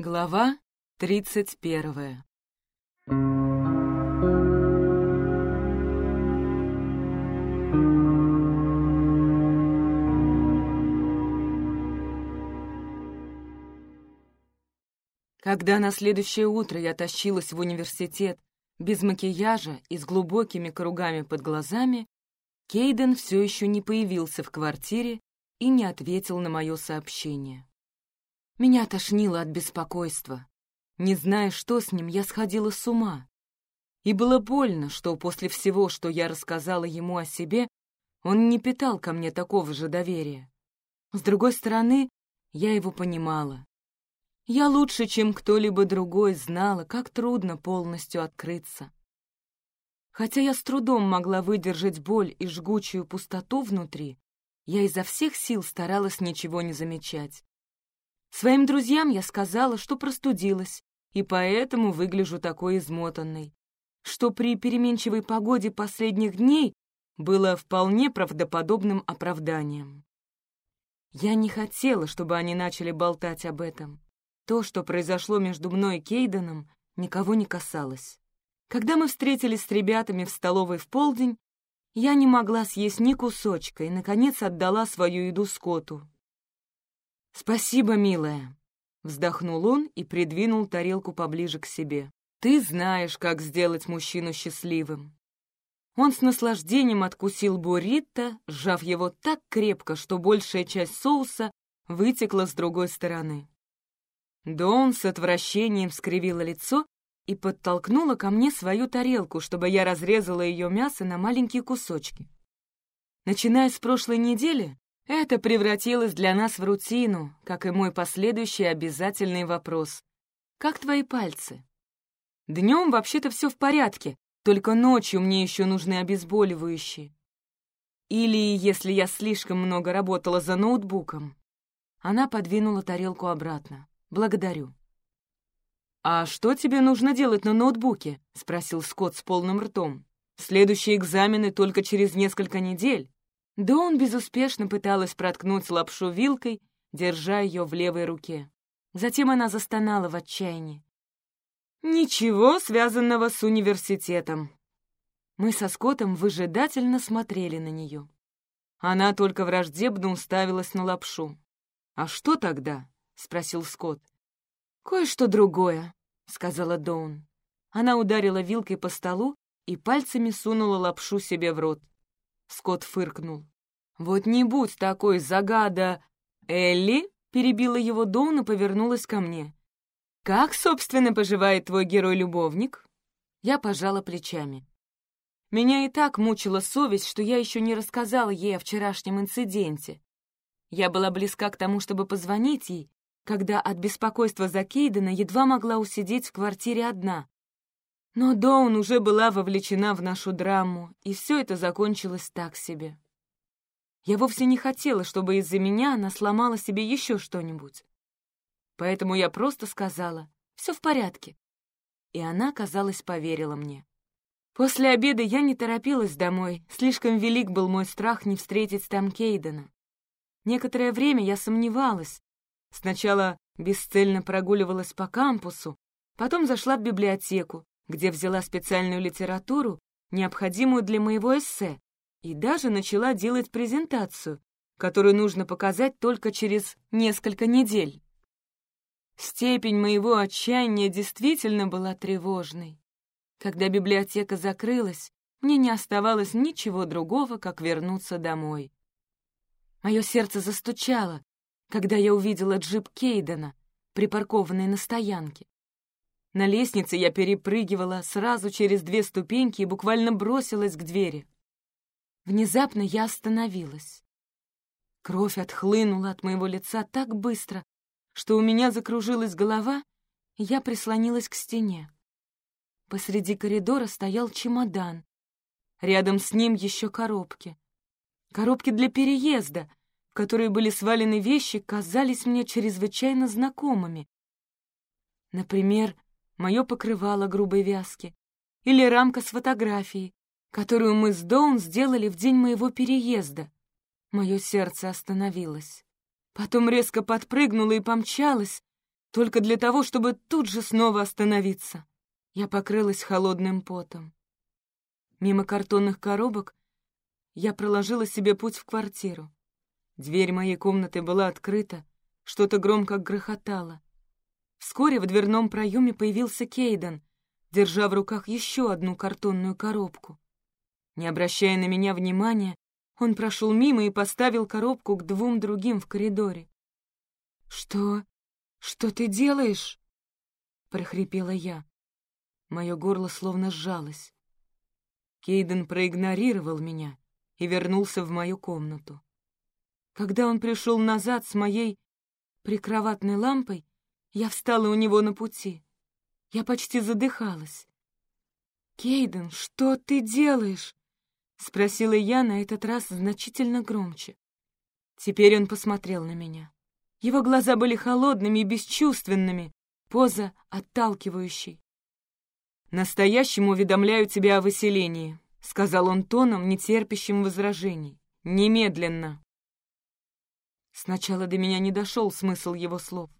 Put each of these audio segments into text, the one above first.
Глава тридцать первая Когда на следующее утро я тащилась в университет без макияжа и с глубокими кругами под глазами, Кейден все еще не появился в квартире и не ответил на мое сообщение. Меня тошнило от беспокойства. Не зная, что с ним, я сходила с ума. И было больно, что после всего, что я рассказала ему о себе, он не питал ко мне такого же доверия. С другой стороны, я его понимала. Я лучше, чем кто-либо другой, знала, как трудно полностью открыться. Хотя я с трудом могла выдержать боль и жгучую пустоту внутри, я изо всех сил старалась ничего не замечать. Своим друзьям я сказала, что простудилась, и поэтому выгляжу такой измотанной, что при переменчивой погоде последних дней было вполне правдоподобным оправданием. Я не хотела, чтобы они начали болтать об этом. То, что произошло между мной и Кейденом, никого не касалось. Когда мы встретились с ребятами в столовой в полдень, я не могла съесть ни кусочка и, наконец, отдала свою еду Скотту. «Спасибо, милая», — вздохнул он и придвинул тарелку поближе к себе. «Ты знаешь, как сделать мужчину счастливым». Он с наслаждением откусил буррито, сжав его так крепко, что большая часть соуса вытекла с другой стороны. Дон с отвращением скривила лицо и подтолкнула ко мне свою тарелку, чтобы я разрезала ее мясо на маленькие кусочки. Начиная с прошлой недели, это превратилось для нас в рутину, как и мой последующий обязательный вопрос. «Как твои пальцы?» Днем вообще-то все в порядке, только ночью мне еще нужны обезболивающие. Или если я слишком много работала за ноутбуком. Она подвинула тарелку обратно. «Благодарю». «А что тебе нужно делать на ноутбуке?» — спросил Скотт с полным ртом. «Следующие экзамены только через несколько недель». Да он безуспешно пыталась проткнуть лапшу вилкой, держа ее в левой руке. Затем она застонала в отчаянии. «Ничего связанного с университетом». Мы со Скоттом выжидательно смотрели на нее. Она только враждебно уставилась на лапшу. «А что тогда?» — спросил Скотт. «Кое-что другое», — сказала Доун. Она ударила вилкой по столу и пальцами сунула лапшу себе в рот. Скотт фыркнул. «Вот не будь такой загада...» «Элли?» — перебила его Доун и повернулась ко мне. «Как, собственно, поживает твой герой-любовник?» Я пожала плечами. Меня и так мучила совесть, что я еще не рассказала ей о вчерашнем инциденте. Я была близка к тому, чтобы позвонить ей, когда от беспокойства за Кейдена едва могла усидеть в квартире одна. Но Доун уже была вовлечена в нашу драму, и все это закончилось так себе. Я вовсе не хотела, чтобы из-за меня она сломала себе еще что-нибудь. Поэтому я просто сказала «все в порядке». И она, казалось, поверила мне. После обеда я не торопилась домой, слишком велик был мой страх не встретить там Кейдена. Некоторое время я сомневалась, Сначала бесцельно прогуливалась по кампусу, потом зашла в библиотеку, где взяла специальную литературу, необходимую для моего эссе, и даже начала делать презентацию, которую нужно показать только через несколько недель. Степень моего отчаяния действительно была тревожной. Когда библиотека закрылась, мне не оставалось ничего другого, как вернуться домой. Мое сердце застучало, когда я увидела джип Кейдена, припаркованный на стоянке. На лестнице я перепрыгивала сразу через две ступеньки и буквально бросилась к двери. Внезапно я остановилась. Кровь отхлынула от моего лица так быстро, что у меня закружилась голова, и я прислонилась к стене. Посреди коридора стоял чемодан. Рядом с ним еще коробки. Коробки для переезда, которые были свалены вещи, казались мне чрезвычайно знакомыми. Например, мое покрывало грубой вязки или рамка с фотографией, которую мы с Доун сделали в день моего переезда. Мое сердце остановилось. Потом резко подпрыгнуло и помчалось, только для того, чтобы тут же снова остановиться. Я покрылась холодным потом. Мимо картонных коробок я проложила себе путь в квартиру. Дверь моей комнаты была открыта, что-то громко грохотало. Вскоре в дверном проеме появился Кейден, держа в руках еще одну картонную коробку. Не обращая на меня внимания, он прошел мимо и поставил коробку к двум другим в коридоре. «Что? Что ты делаешь?» — прохрипела я. Мое горло словно сжалось. Кейден проигнорировал меня и вернулся в мою комнату. Когда он пришел назад с моей прикроватной лампой, я встала у него на пути. Я почти задыхалась. «Кейден, что ты делаешь?» — спросила я на этот раз значительно громче. Теперь он посмотрел на меня. Его глаза были холодными и бесчувственными, поза отталкивающей. «Настоящему уведомляю тебя о выселении», — сказал он тоном, нетерпящим возражений. «Немедленно!» Сначала до меня не дошел смысл его слов.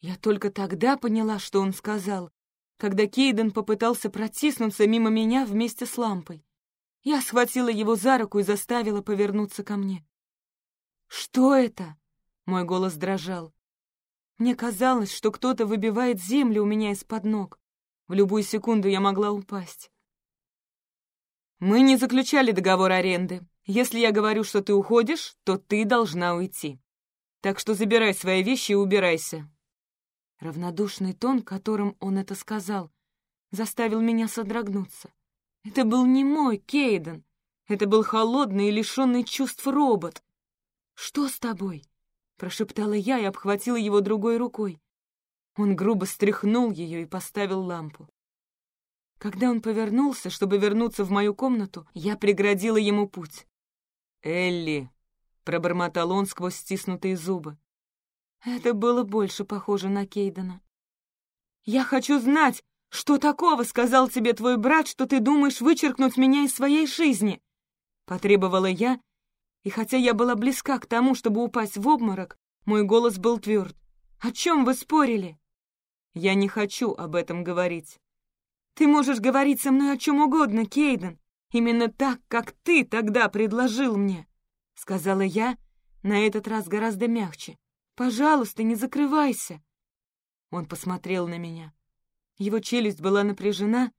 Я только тогда поняла, что он сказал, когда Кейден попытался протиснуться мимо меня вместе с лампой. Я схватила его за руку и заставила повернуться ко мне. «Что это?» — мой голос дрожал. Мне казалось, что кто-то выбивает землю у меня из-под ног. В любую секунду я могла упасть. «Мы не заключали договор аренды. Если я говорю, что ты уходишь, то ты должна уйти. Так что забирай свои вещи и убирайся. Равнодушный тон, которым он это сказал, заставил меня содрогнуться. Это был не мой Кейден. Это был холодный и лишенный чувств робот. «Что с тобой?» — прошептала я и обхватила его другой рукой. Он грубо стряхнул ее и поставил лампу. Когда он повернулся, чтобы вернуться в мою комнату, я преградила ему путь. «Элли!» — пробормотал он сквозь стиснутые зубы. Это было больше похоже на Кейдена. «Я хочу знать, что такого сказал тебе твой брат, что ты думаешь вычеркнуть меня из своей жизни?» Потребовала я, и хотя я была близка к тому, чтобы упасть в обморок, мой голос был тверд. «О чем вы спорили?» «Я не хочу об этом говорить». «Ты можешь говорить со мной о чем угодно, Кейден, именно так, как ты тогда предложил мне», — сказала я, на этот раз гораздо мягче. Пожалуйста, не закрывайся!» Он посмотрел на меня. Его челюсть была напряжена,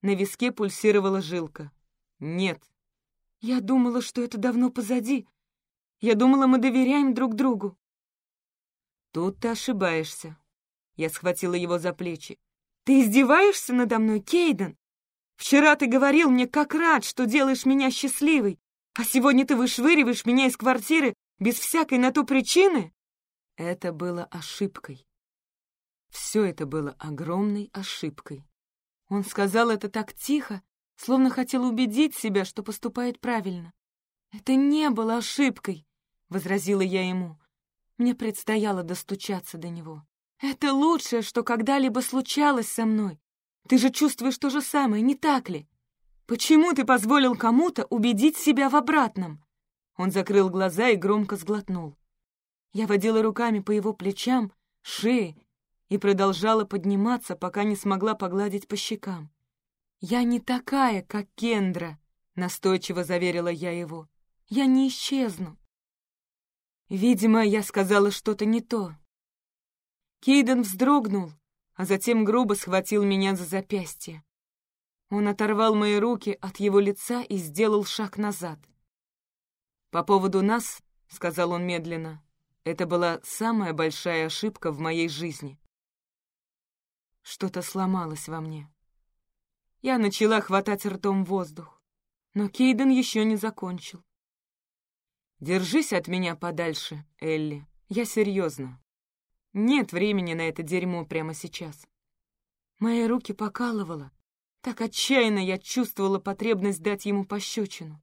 на виске пульсировала жилка. «Нет». «Я думала, что это давно позади. Я думала, мы доверяем друг другу». «Тут ты ошибаешься». Я схватила его за плечи. «Ты издеваешься надо мной, Кейден? Вчера ты говорил мне, как рад, что делаешь меня счастливой, а сегодня ты вышвыриваешь меня из квартиры без всякой на то причины?» Это было ошибкой. Все это было огромной ошибкой. Он сказал это так тихо, словно хотел убедить себя, что поступает правильно. «Это не было ошибкой», — возразила я ему. Мне предстояло достучаться до него. «Это лучшее, что когда-либо случалось со мной. Ты же чувствуешь то же самое, не так ли? Почему ты позволил кому-то убедить себя в обратном?» Он закрыл глаза и громко сглотнул. Я водила руками по его плечам, шее и продолжала подниматься, пока не смогла погладить по щекам. «Я не такая, как Кендра», — настойчиво заверила я его. «Я не исчезну». Видимо, я сказала что-то не то. Кейден вздрогнул, а затем грубо схватил меня за запястье. Он оторвал мои руки от его лица и сделал шаг назад. «По поводу нас», — сказал он медленно, это была самая большая ошибка в моей жизни. Что-то сломалось во мне. Я начала хватать ртом воздух, но Кейден еще не закончил. «Держись от меня подальше, Элли. Я серьезно. Нет времени на это дерьмо прямо сейчас». Мои руки покалывало. Так отчаянно я чувствовала потребность дать ему пощечину.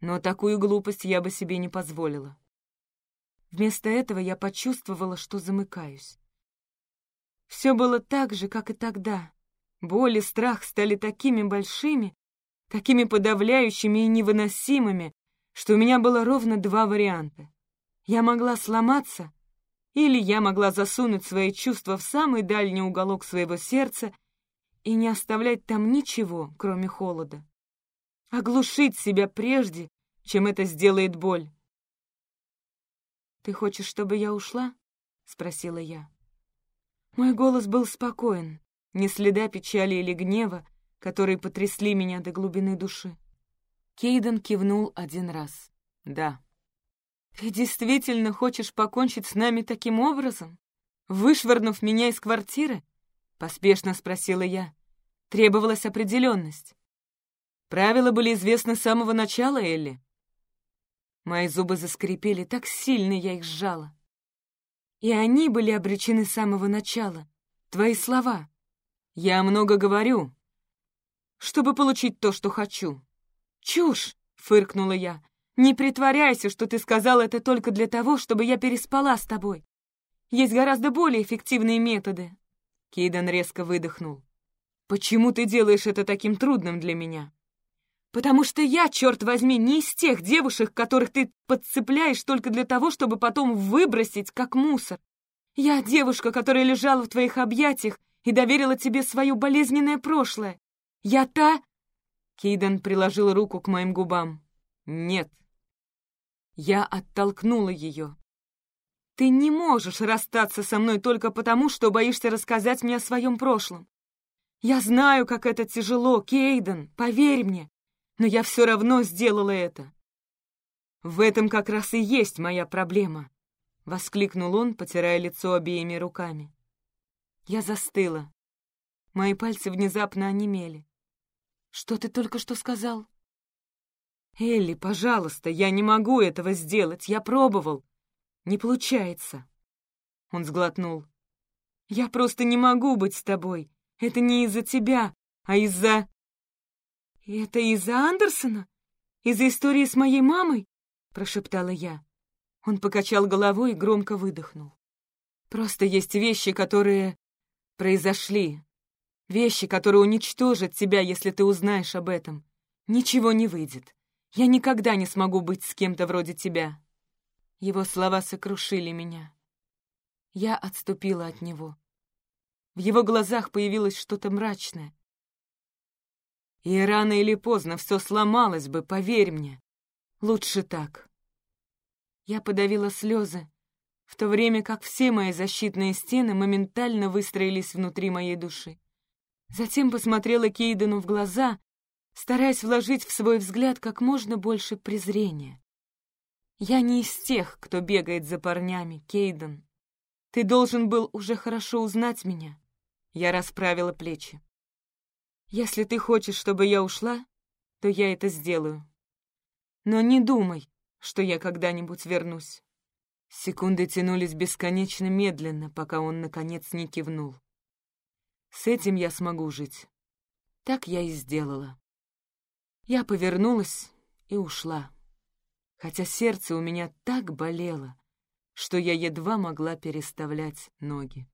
Но такую глупость я бы себе не позволила. Вместо этого я почувствовала, что замыкаюсь. Все было так же, как и тогда. Боль и страх стали такими большими, такими подавляющими и невыносимыми, что у меня было ровно два варианта. Я могла сломаться Или я могла засунуть свои чувства в самый дальний уголок своего сердца и не оставлять там ничего, кроме холода. Оглушить себя прежде, чем это сделает боль. «Ты хочешь, чтобы я ушла?» — спросила я. Мой голос был спокоен, ни следа печали или гнева, которые потрясли меня до глубины души. Кейден кивнул один раз. «Да». «Ты действительно хочешь покончить с нами таким образом? Вышвырнув меня из квартиры?» — поспешно спросила я. Требовалась определенность. Правила были известны с самого начала, Элли. Мои зубы заскрипели, так сильно я их сжала. И они были обречены с самого начала. Твои слова. Я много говорю, чтобы получить то, что хочу. Чушь, фыркнула я. Не притворяйся, что ты сказал это только для того, чтобы я переспала с тобой. Есть гораздо более эффективные методы. Кейден резко выдохнул. Почему ты делаешь это таким трудным для меня? Потому что я, черт возьми, не из тех девушек, которых ты подцепляешь только для того, чтобы потом выбросить, как мусор. Я девушка, которая лежала в твоих объятиях и доверила тебе свое болезненное прошлое. Я та...» Кейден приложил руку к моим губам. «Нет». Я оттолкнула ее. «Ты не можешь расстаться со мной только потому, что боишься рассказать мне о своем прошлом. Я знаю, как это тяжело, Кейден, поверь мне но я все равно сделала это. В этом как раз и есть моя проблема, — воскликнул он, потирая лицо обеими руками. Я застыла. Мои пальцы внезапно онемели. «Что ты только что сказал?» «Элли, пожалуйста, я не могу этого сделать. Я пробовал. Не получается». Он сглотнул. «Я просто не могу быть с тобой. Это не из-за тебя, а из-за...» «Это из-за Андерсона? Из-за истории с моей мамой?» — прошептала я. Он покачал головой и громко выдохнул. «Просто есть вещи, которые произошли. Вещи, которые уничтожат тебя, если ты узнаешь об этом. Ничего не выйдет. Я никогда не смогу быть с кем-то вроде тебя». Его слова сокрушили меня. Я отступила от него. В его глазах появилось что-то мрачное, и рано или поздно все сломалось бы, поверь мне. Лучше так. Я подавила слезы, в то время как все мои защитные стены моментально выстроились внутри моей души. Затем посмотрела Кейдену в глаза, стараясь вложить в свой взгляд как можно больше презрения. «Я не из тех, кто бегает за парнями, Кейден. Ты должен был уже хорошо узнать меня». Я расправила плечи. Если ты хочешь, чтобы я ушла, то я это сделаю. Но не думай, что я когда-нибудь вернусь. Секунды тянулись бесконечно медленно, пока он, наконец, не кивнул. С этим я смогу жить. Так я и сделала. Я повернулась и ушла, хотя сердце у меня так болело, что я едва могла переставлять ноги.